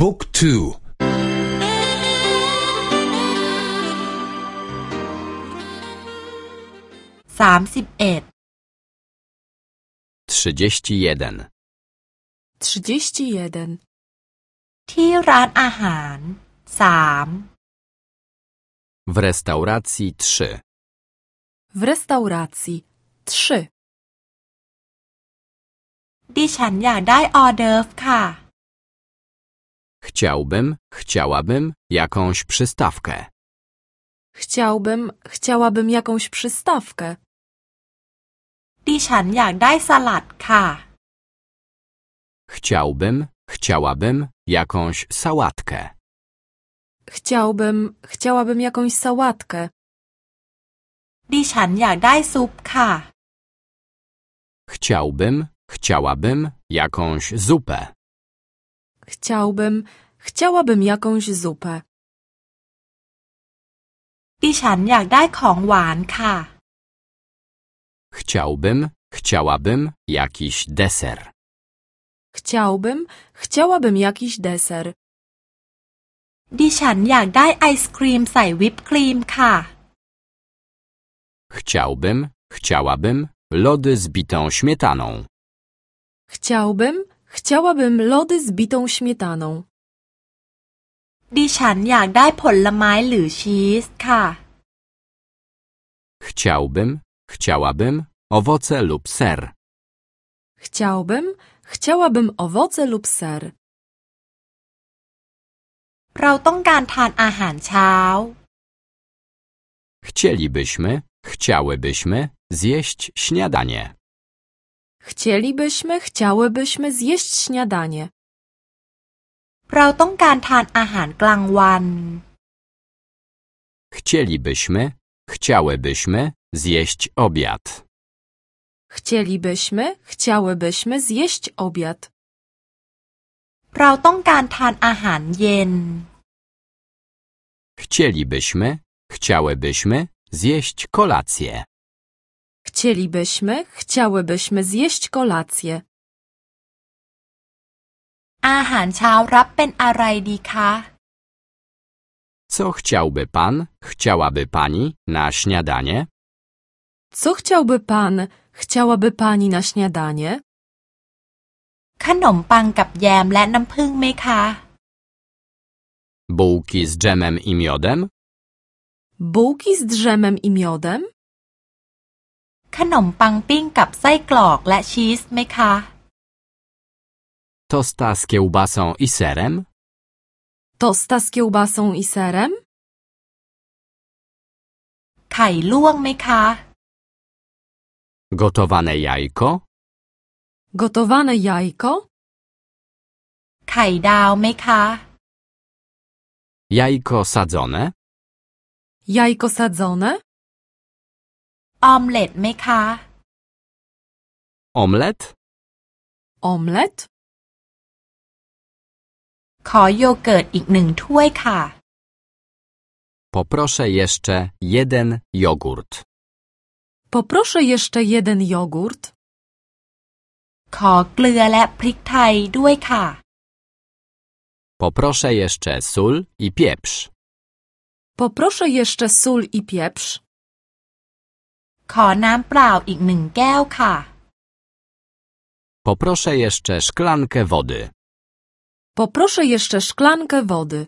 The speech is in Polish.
บุ๊กทู สามสิบเอ็ด trzydzieści jeden, 31. ที่ร้านอาหาร สาม w restauracji trzy, W restauracji 3. ดิฉันอยากได้ออเดิร์ฟค่ะ chciałbym, chciałabym jakąś przystawkę. Chciałbym, chciałabym jakąś przystawkę. ดิฉันอยากได้สลัดค่ะ Chciałbym, chciałabym jakąś sałatkę. Chciałbym, chciałabym jakąś sałatkę. ดิฉันอยากได้ซุปค่ะ Chciałbym, chciałabym jakąś zupę. Chciałbym, chciałabym jakąś zupę. ดิฉันอยากได้ของหวานค่ะ Chciałbym, chciałabym jakiś deser. Chciałbym, chciałabym jakiś deser. ดิฉันอยากได้ไอศครีมใส่วิปครีมค่ะ Chciałbym, chciałabym lody z bitą śmietaną. Chciałbym, chciałabym lody z bitą śmietaną. ดิฉันอยากได้ผลไม้หรือชีสค่ะ Chciałbym, chciałabym owoce lub ser. Chciałbym, chciałabym owoce lub ser. เราต้องการทานอาหารเช้า Chcielibyśmy, chciałybyśmy zjeść śniadanie. Chcielibyśmy, chciałybyśmy zjeść śniadanie. เราต้องการทานอาหารกลางวัน Chcielibyśmy, chciałybyśmy zjeść obiad. Chcielibyśmy, chciałybyśmy zjeść obiad. เราต้องการทานอาหารเย็น Chcielibyśmy, chciałybyśmy zjeść kolację. Chcielibyśmy, chciałybyśmy zjeść kolację. อาหารเช้ารับเป็นอะไรดีคะ Co chciałby pan, chciałaby pani na śniadanie? Co chciałby pan, chciałaby pani na śniadanie? ขนมปังกับแยมและน้ำผึ้งไหมคะ Bułki z dżemem i miodem? Bułki z drzemem i miodem? ขนมปังปิ้งกับไส้กรอกและชีสไหมคะ Tosta z kiełbasą i serem? Tosta z kiełbasą i serem? ไข่ลวกไหมคะ Gotowane jajko? Gotowane jajko? ไข่ดาวไหมคะ Jajko sadzone? Jajko sadzone? ออมเล็ตไหมคะ Omlet? Omlet? ขอโยเกิร์ตอีกหนึ่งถ้วยค่ะ Poproszę jeszcze jeden jogurt. Poproszę jeszcze jeden jogurt. ขอเกลือและพริกไทยด้วยค่ะ Poproszę jeszcze sól i pieprz. Poproszę jeszcze sól i pieprz. ขอน้ำเปล่าอีกหนึ่งแก้วค่ะ Poproszę jeszcze szklankę wody. Poproszę jeszcze szklankę wody.